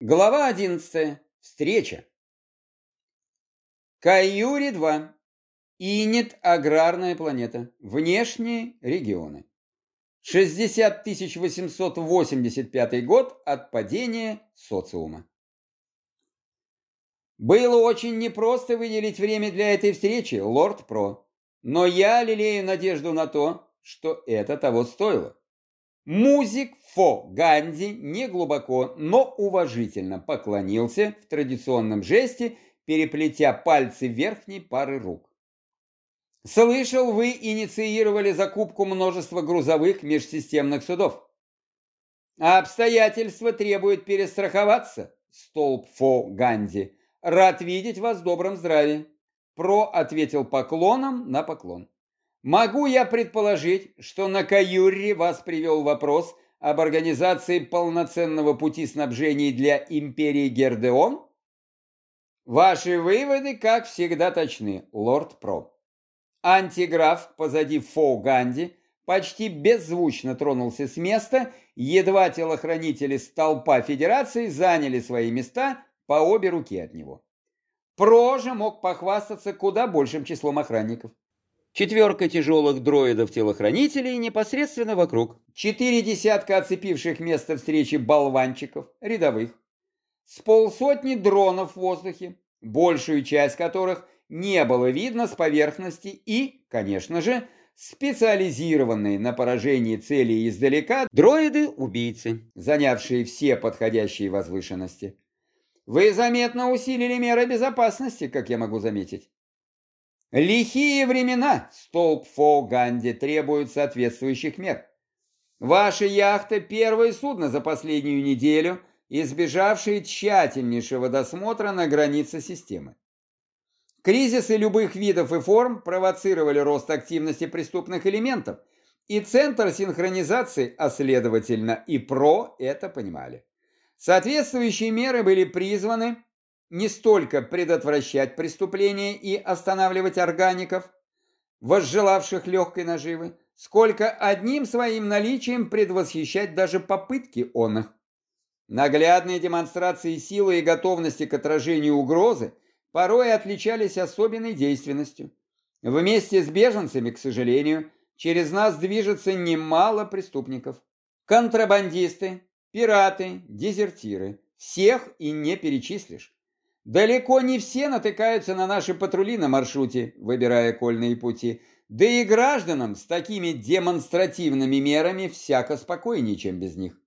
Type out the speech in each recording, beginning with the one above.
Глава 11. Встреча. Каюри-2. Инет – аграрная планета. Внешние регионы. 60 885 год от падения социума. Было очень непросто выделить время для этой встречи, лорд Про. Но я лелею надежду на то, что это того стоило. Музик Фо Ганди неглубоко, но уважительно поклонился в традиционном жесте, переплетя пальцы верхней пары рук. Слышал, вы инициировали закупку множества грузовых межсистемных судов. А обстоятельства требуют перестраховаться, столб Фо Ганди. Рад видеть вас в добром здравии. Про ответил поклоном на поклон. Могу я предположить, что на Каюре вас привел вопрос об организации полноценного пути снабжения для империи Гердеон? Ваши выводы, как всегда, точны, лорд Про. Антиграф позади Фо Ганди почти беззвучно тронулся с места, едва телохранители столпа Федерации заняли свои места по обе руки от него. Про же мог похвастаться куда большим числом охранников. Четверка тяжелых дроидов-телохранителей непосредственно вокруг. Четыре десятка оцепивших место встречи болванчиков, рядовых. С полсотни дронов в воздухе, большую часть которых не было видно с поверхности и, конечно же, специализированные на поражении целей издалека дроиды-убийцы, занявшие все подходящие возвышенности. Вы заметно усилили меры безопасности, как я могу заметить. Лихие времена, столб Фо Ганди, требуют соответствующих мер. Ваша яхта – первое судно за последнюю неделю, избежавшее тщательнейшего досмотра на границе системы. Кризисы любых видов и форм провоцировали рост активности преступных элементов, и Центр синхронизации, а следовательно и ПРО, это понимали. Соответствующие меры были призваны не столько предотвращать преступления и останавливать органиков, возжелавших легкой наживы, сколько одним своим наличием предвосхищать даже попытки он их. Наглядные демонстрации силы и готовности к отражению угрозы порой отличались особенной действенностью. Вместе с беженцами, к сожалению, через нас движется немало преступников. Контрабандисты, пираты, дезертиры. Всех и не перечислишь. Далеко не все натыкаются на наши патрули на маршруте, выбирая кольные пути. Да и гражданам с такими демонстративными мерами всяко спокойнее, чем без них.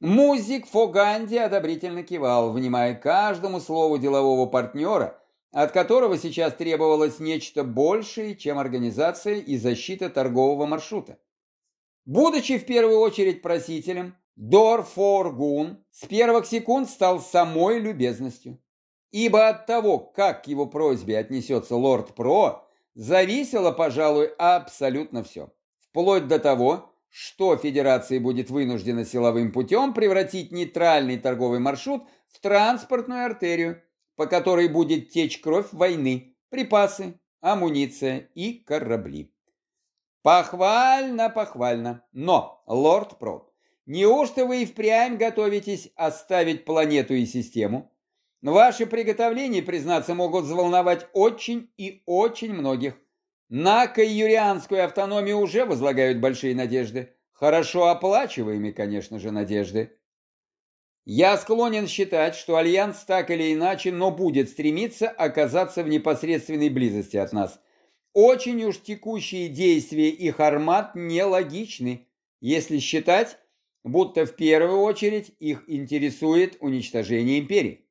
Музик Фоганди одобрительно кивал, внимая каждому слову делового партнера, от которого сейчас требовалось нечто большее, чем организация и защита торгового маршрута. Будучи в первую очередь просителем, Дор Форгун с первых секунд стал самой любезностью. Ибо от того, как к его просьбе отнесется лорд Про, зависело, пожалуй, абсолютно все. Вплоть до того, что Федерация будет вынуждена силовым путем превратить нейтральный торговый маршрут в транспортную артерию, по которой будет течь кровь войны, припасы, амуниция и корабли. Похвально, похвально. Но, лорд Про, Неужто вы и впрямь готовитесь оставить планету и систему? Ваши приготовления, признаться, могут взволновать очень и очень многих. На каюрианскую автономию уже возлагают большие надежды. Хорошо оплачиваемые, конечно же, надежды. Я склонен считать, что Альянс так или иначе, но будет стремиться оказаться в непосредственной близости от нас. Очень уж текущие действия их армат нелогичны, если считать, будто в первую очередь их интересует уничтожение империи.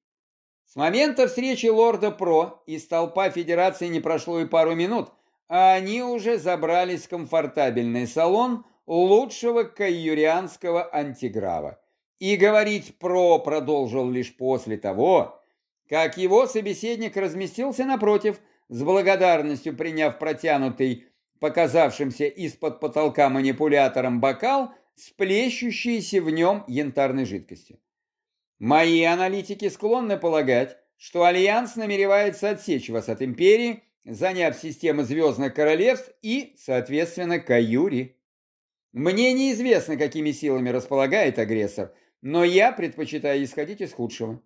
С момента встречи лорда Про из толпа Федерации не прошло и пару минут, а они уже забрались в комфортабельный салон лучшего каюрианского антиграва. И говорить Про продолжил лишь после того, как его собеседник разместился напротив, с благодарностью приняв протянутый, показавшимся из-под потолка манипулятором бокал с плещущейся в нем янтарной жидкостью. Мои аналитики склонны полагать, что Альянс намеревается отсечь вас от Империи, заняв системы Звездных Королевств и, соответственно, Каюри. Мне неизвестно, какими силами располагает агрессор, но я предпочитаю исходить из худшего.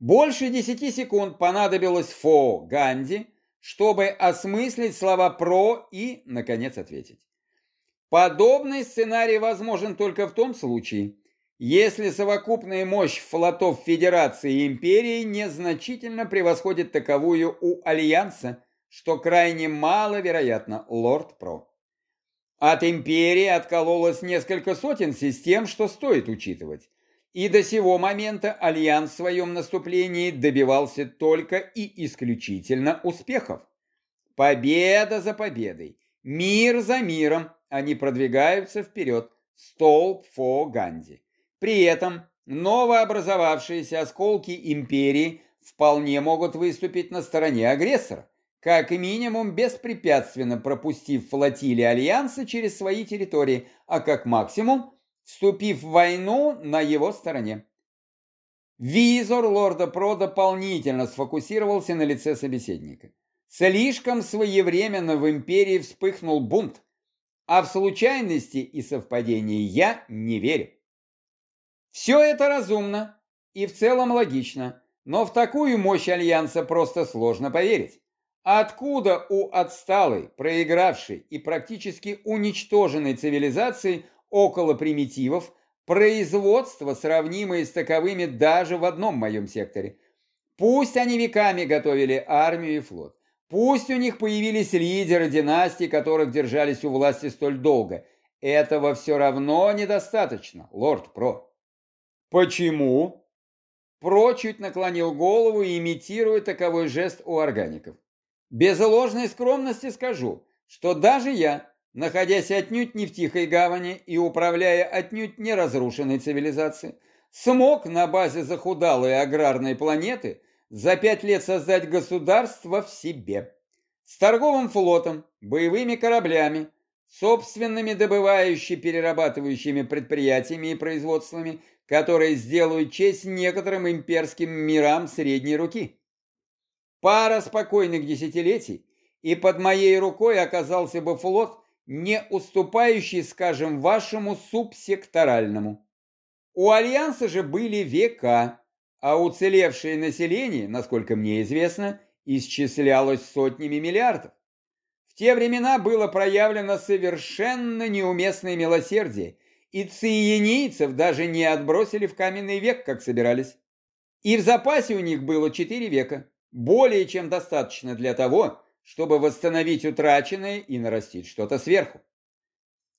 Больше десяти секунд понадобилось Фо Ганди, чтобы осмыслить слова «про» и, наконец, ответить. Подобный сценарий возможен только в том случае, если совокупная мощь флотов Федерации и Империи незначительно превосходит таковую у Альянса, что крайне маловероятно, лорд Про. От Империи откололось несколько сотен систем, что стоит учитывать. И до сего момента Альянс в своем наступлении добивался только и исключительно успехов. Победа за победой, мир за миром, они продвигаются вперед, столб Фо Ганди. При этом новообразовавшиеся осколки империи вполне могут выступить на стороне агрессора, как минимум беспрепятственно пропустив флотилии Альянса через свои территории, а как максимум вступив в войну на его стороне. Визор лорда Про дополнительно сфокусировался на лице собеседника. Слишком своевременно в империи вспыхнул бунт, а в случайности и совпадения я не верю. Все это разумно и в целом логично, но в такую мощь Альянса просто сложно поверить. Откуда у отсталой, проигравшей и практически уничтоженной цивилизации около примитивов производство, сравнимое с таковыми даже в одном моем секторе? Пусть они веками готовили армию и флот, пусть у них появились лидеры династий, которых держались у власти столь долго, этого все равно недостаточно, лорд Про. Почему? Про чуть наклонил голову, имитируя таковой жест у органиков. Без ложной скромности скажу, что даже я, находясь отнюдь не в тихой гавани и управляя отнюдь не разрушенной цивилизацией, смог на базе захудалой аграрной планеты за пять лет создать государство в себе. С торговым флотом, боевыми кораблями, собственными добывающими-перерабатывающими предприятиями и производствами – которые сделают честь некоторым имперским мирам средней руки. Пара спокойных десятилетий, и под моей рукой оказался бы флот, не уступающий, скажем, вашему субсекторальному. У Альянса же были века, а уцелевшее население, насколько мне известно, исчислялось сотнями миллиардов. В те времена было проявлено совершенно неуместное милосердие, и циенийцев даже не отбросили в каменный век, как собирались. И в запасе у них было четыре века, более чем достаточно для того, чтобы восстановить утраченное и нарастить что-то сверху.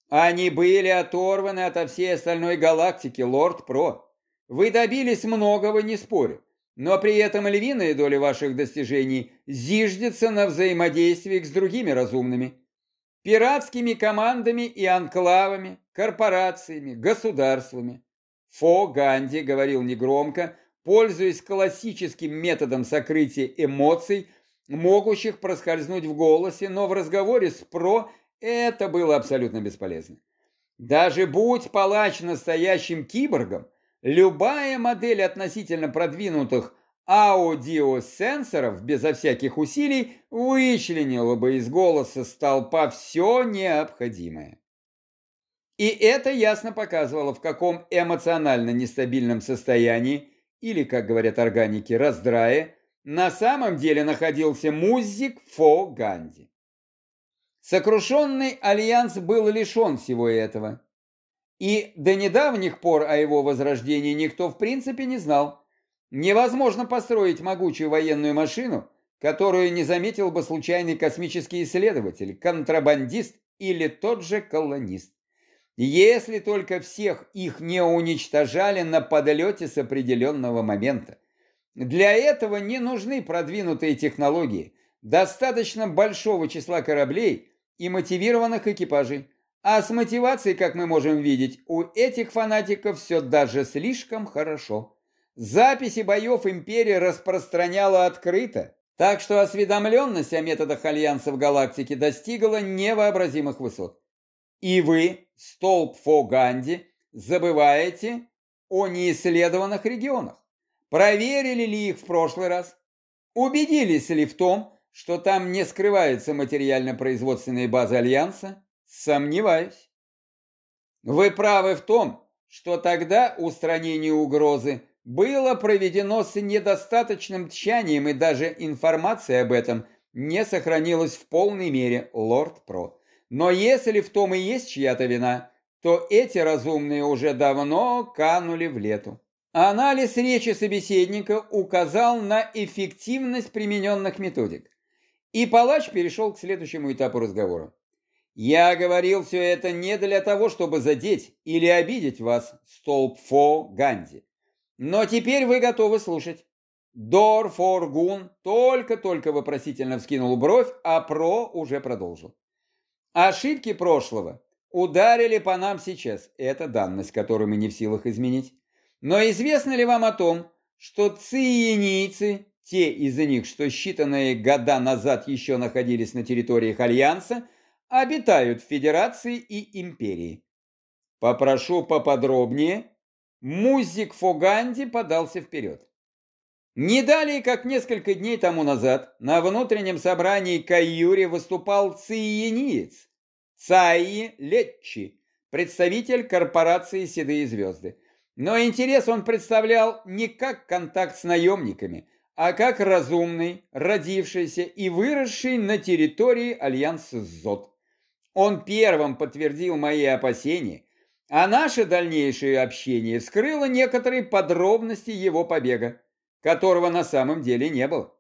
Они были оторваны ото всей остальной галактики, лорд Про. Вы добились многого, не спорю, но при этом львиная доля ваших достижений зиждется на взаимодействии с другими разумными пиратскими командами и анклавами, корпорациями, государствами. Фо Ганди говорил негромко, пользуясь классическим методом сокрытия эмоций, могущих проскользнуть в голосе, но в разговоре с Про это было абсолютно бесполезно. Даже будь палач настоящим киборгом, любая модель относительно продвинутых аудиосенсоров безо всяких усилий вычленила бы из голоса столпа все необходимое. И это ясно показывало, в каком эмоционально нестабильном состоянии, или, как говорят органики, раздрае, на самом деле находился музик Фо Ганди. Сокрушенный альянс был лишен всего этого. И до недавних пор о его возрождении никто в принципе не знал. Невозможно построить могучую военную машину, которую не заметил бы случайный космический исследователь, контрабандист или тот же колонист. Если только всех их не уничтожали на подлете с определенного момента. Для этого не нужны продвинутые технологии, достаточно большого числа кораблей и мотивированных экипажей. А с мотивацией, как мы можем видеть, у этих фанатиков все даже слишком хорошо. Записи боев империя распространяла открыто, так что осведомленность о методах Альянса в галактике достигла невообразимых высот. И вы, столб Фоганди, забываете о неисследованных регионах. Проверили ли их в прошлый раз? Убедились ли в том, что там не скрываются материально-производственные базы Альянса? Сомневаюсь. Вы правы в том, что тогда устранение угрозы было проведено с недостаточным тщанием, и даже информация об этом не сохранилась в полной мере, лорд Про. Но если в том и есть чья-то вина, то эти разумные уже давно канули в лету. Анализ речи собеседника указал на эффективность примененных методик. И палач перешел к следующему этапу разговора. «Я говорил все это не для того, чтобы задеть или обидеть вас, столб Фо Ганди. Но теперь вы готовы слушать. Дор Форгун только-только вопросительно вскинул бровь, а Про уже продолжил. Ошибки прошлого ударили по нам сейчас. Это данность, которую мы не в силах изменить. Но известно ли вам о том, что циенийцы, те из них, что считанные года назад еще находились на территориях Альянса, обитают в Федерации и Империи? Попрошу поподробнее Музик Фоганди подался вперед. Не далее, как несколько дней тому назад, на внутреннем собрании Каюри выступал циениец Цаи Летчи, представитель корпорации «Седые звезды». Но интерес он представлял не как контакт с наемниками, а как разумный, родившийся и выросший на территории Альянса ЗОТ. Он первым подтвердил мои опасения – а наше дальнейшее общение скрыло некоторые подробности его побега, которого на самом деле не было.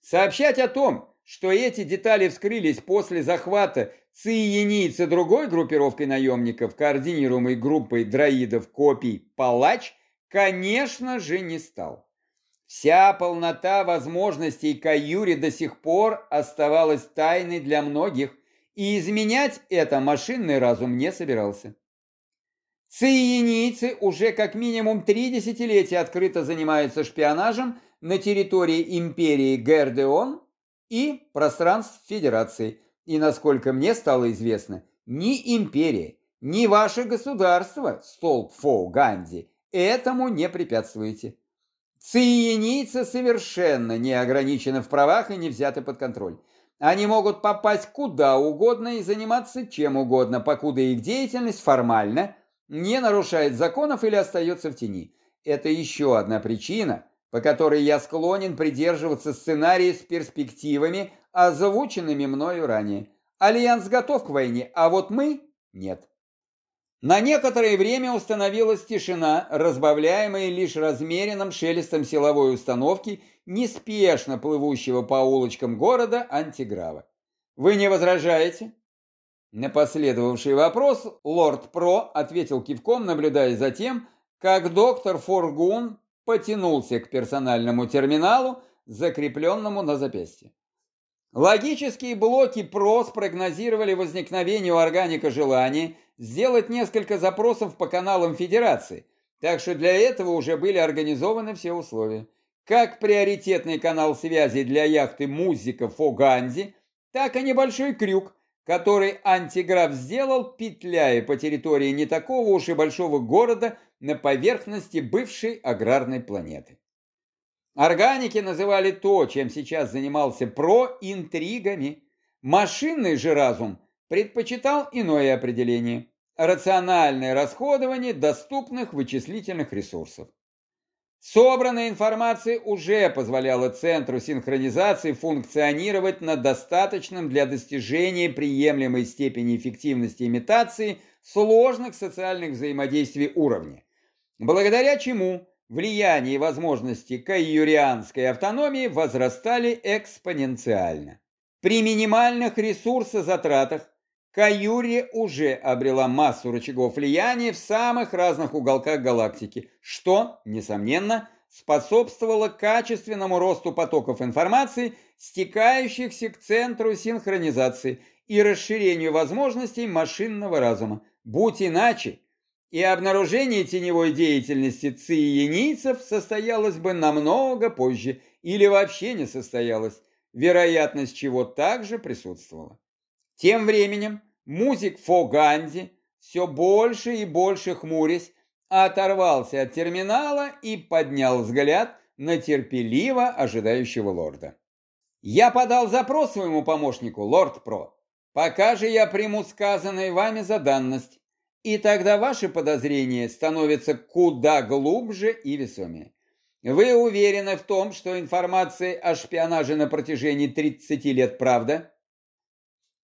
Сообщать о том, что эти детали вскрылись после захвата циенийца другой группировкой наемников, координируемой группой дроидов копий «Палач», конечно же, не стал. Вся полнота возможностей Каюри до сих пор оставалась тайной для многих, и изменять это машинный разум не собирался. Циенийцы уже как минимум три десятилетия открыто занимаются шпионажем на территории империи Гердеон и пространств Федерации. И, насколько мне стало известно, ни империя, ни ваше государство, столб Фо Ганди, этому не препятствуете. Циенийцы совершенно не ограничены в правах и не взяты под контроль. Они могут попасть куда угодно и заниматься чем угодно, покуда их деятельность формально – не нарушает законов или остается в тени. Это еще одна причина, по которой я склонен придерживаться сценария с перспективами, озвученными мною ранее. Альянс готов к войне, а вот мы – нет. На некоторое время установилась тишина, разбавляемая лишь размеренным шелестом силовой установки, неспешно плывущего по улочкам города антиграва. «Вы не возражаете?» На последовавший вопрос лорд Про ответил кивком, наблюдая за тем, как доктор Форгун потянулся к персональному терминалу, закрепленному на запястье. Логические блоки ПРО спрогнозировали возникновение у органика желания сделать несколько запросов по каналам Федерации, так что для этого уже были организованы все условия. Как приоритетный канал связи для яхты Музика Фоганди, так и небольшой крюк – который антиграф сделал, петляя по территории не такого уж и большого города на поверхности бывшей аграрной планеты. Органики называли то, чем сейчас занимался ПРО, интригами. Машинный же разум предпочитал иное определение – рациональное расходование доступных вычислительных ресурсов. Собранная информация уже позволяла центру синхронизации функционировать на достаточном для достижения приемлемой степени эффективности имитации сложных социальных взаимодействий уровня, благодаря чему влияние и возможности кайюрианской автономии возрастали экспоненциально. При минимальных ресурсозатратах Каюри уже обрела массу рычагов влияния в самых разных уголках галактики, что, несомненно, способствовало качественному росту потоков информации, стекающихся к центру синхронизации и расширению возможностей машинного разума. Будь иначе, и обнаружение теневой деятельности циенийцев состоялось бы намного позже или вообще не состоялось, вероятность чего также присутствовала. Тем временем музик Фоганди, все больше и больше хмурясь, оторвался от терминала и поднял взгляд на терпеливо ожидающего лорда. «Я подал запрос своему помощнику, лорд Про. Пока же я приму сказанное вами за данность. И тогда ваши подозрения становятся куда глубже и весомее. Вы уверены в том, что информация о шпионаже на протяжении 30 лет правда?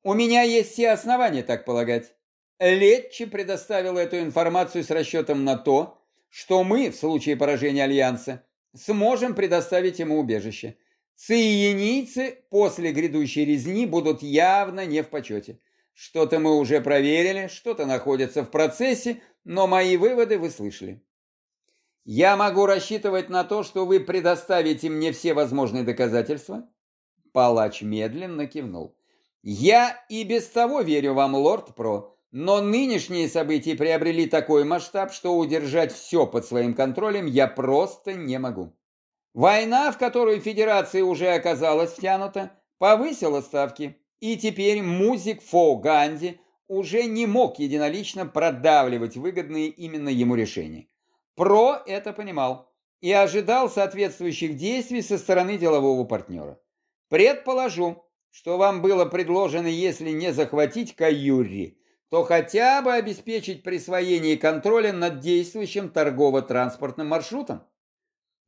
У меня есть все основания так полагать. Летчи предоставил эту информацию с расчетом на то, что мы, в случае поражения Альянса, сможем предоставить ему убежище. Циенийцы после грядущей резни будут явно не в почете. Что-то мы уже проверили, что-то находится в процессе, но мои выводы вы слышали. Я могу рассчитывать на то, что вы предоставите мне все возможные доказательства? Палач медленно кивнул. Я и без того верю вам, лорд Про, но нынешние события приобрели такой масштаб, что удержать все под своим контролем я просто не могу. Война, в которую Федерация уже оказалась втянута, повысила ставки, и теперь музик Фо Ганди уже не мог единолично продавливать выгодные именно ему решения. Про это понимал и ожидал соответствующих действий со стороны делового партнера. Предположу, что вам было предложено, если не захватить Каюри, то хотя бы обеспечить присвоение контроля над действующим торгово-транспортным маршрутом.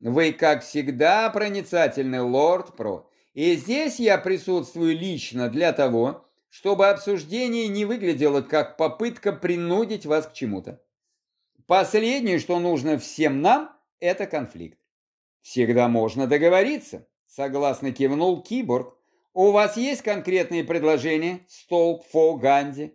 Вы, как всегда, проницательный лорд Про, и здесь я присутствую лично для того, чтобы обсуждение не выглядело как попытка принудить вас к чему-то. Последнее, что нужно всем нам, это конфликт. Всегда можно договориться, согласно кивнул Киборг. У вас есть конкретные предложения, Столб, Фо, Ганди?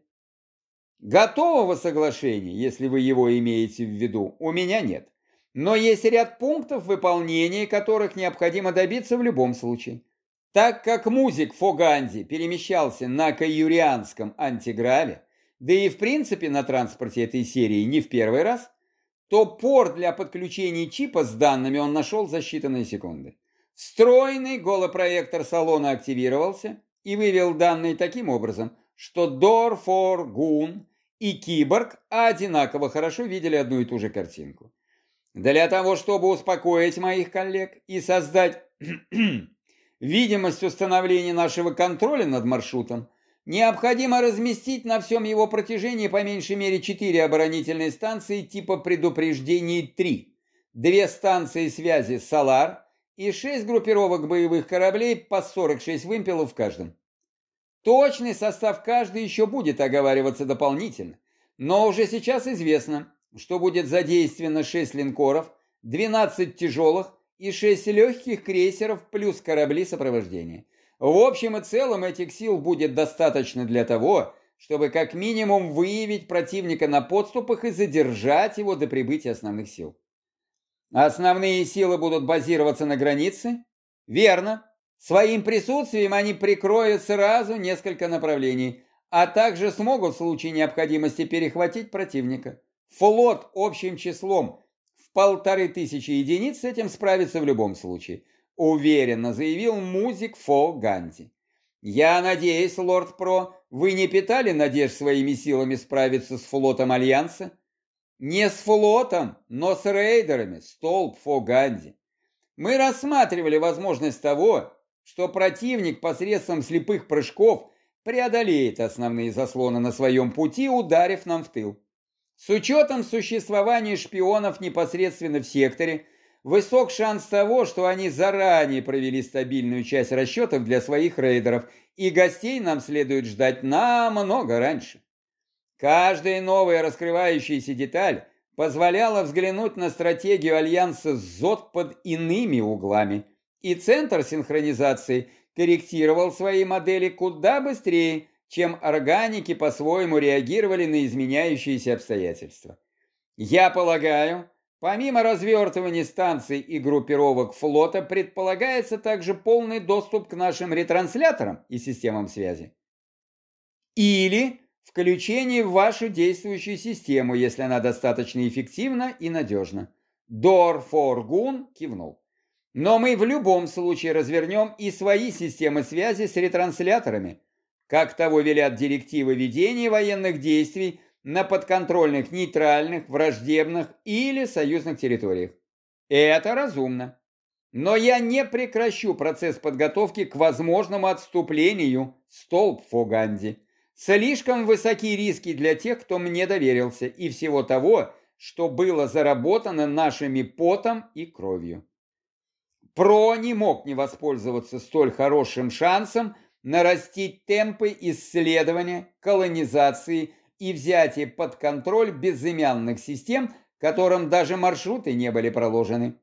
Готового соглашения, если вы его имеете в виду, у меня нет. Но есть ряд пунктов, выполнения которых необходимо добиться в любом случае. Так как музик Фоганди перемещался на каюрианском антиграве, да и в принципе на транспорте этой серии не в первый раз, то порт для подключения чипа с данными он нашел за считанные секунды. Встроенный голопроектор салона активировался и вывел данные таким образом, что Дор, Фор, Гун и Киборг одинаково хорошо видели одну и ту же картинку. Для того, чтобы успокоить моих коллег и создать видимость установления нашего контроля над маршрутом, необходимо разместить на всем его протяжении по меньшей мере 4 оборонительные станции типа предупреждений 3, две станции связи «Солар» и 6 группировок боевых кораблей по 46 вымпелов в каждом. Точный состав каждой еще будет оговариваться дополнительно, но уже сейчас известно, что будет задействовано 6 линкоров, 12 тяжелых и шесть легких крейсеров плюс корабли сопровождения. В общем и целом этих сил будет достаточно для того, чтобы как минимум выявить противника на подступах и задержать его до прибытия основных сил. Основные силы будут базироваться на границе? Верно. Своим присутствием они прикроют сразу несколько направлений, а также смогут в случае необходимости перехватить противника. Флот общим числом полторы тысячи единиц с этим справится в любом случае, уверенно заявил музик Фо Ганди. Я надеюсь, лорд Про, вы не питали надежд своими силами справиться с флотом Альянса? Не с флотом, но с рейдерами, столб Фо Ганди. Мы рассматривали возможность того, что противник посредством слепых прыжков преодолеет основные заслоны на своем пути, ударив нам в тыл. С учетом существования шпионов непосредственно в секторе, высок шанс того, что они заранее провели стабильную часть расчетов для своих рейдеров, и гостей нам следует ждать намного раньше. Каждая новая раскрывающаяся деталь позволяла взглянуть на стратегию Альянса ЗОТ под иными углами, и Центр синхронизации корректировал свои модели куда быстрее, чем органики по-своему реагировали на изменяющиеся обстоятельства. Я полагаю, помимо развертывания станций и группировок флота, предполагается также полный доступ к нашим ретрансляторам и системам связи. Или включение в вашу действующую систему, если она достаточно эффективна и надежна. Дор Форгун кивнул. Но мы в любом случае развернем и свои системы связи с ретрансляторами – как того велят директивы ведения военных действий на подконтрольных нейтральных, враждебных или союзных территориях. Это разумно. Но я не прекращу процесс подготовки к возможному отступлению столб Фоганди. Слишком высоки риски для тех, кто мне доверился, и всего того, что было заработано нашими потом и кровью. ПРО не мог не воспользоваться столь хорошим шансом нарастить темпы исследования, колонизации и взятия под контроль безымянных систем, которым даже маршруты не были проложены.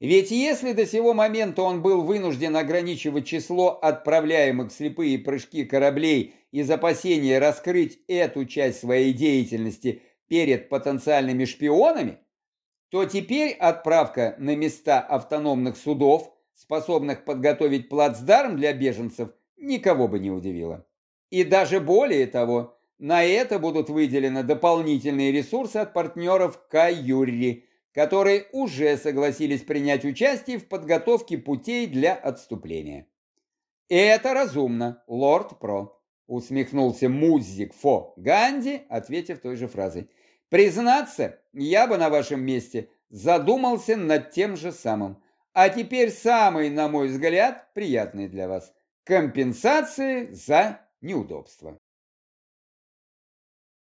Ведь если до сего момента он был вынужден ограничивать число отправляемых в слепые прыжки кораблей из опасения раскрыть эту часть своей деятельности перед потенциальными шпионами, то теперь отправка на места автономных судов, способных подготовить плацдарм для беженцев, никого бы не удивила. И даже более того, на это будут выделены дополнительные ресурсы от партнеров Каюри – которые уже согласились принять участие в подготовке путей для отступления. «Это разумно, лорд Про», — усмехнулся Музик Фо Ганди, ответив той же фразой. «Признаться, я бы на вашем месте задумался над тем же самым. А теперь самый, на мой взгляд, приятный для вас. Компенсации за неудобства».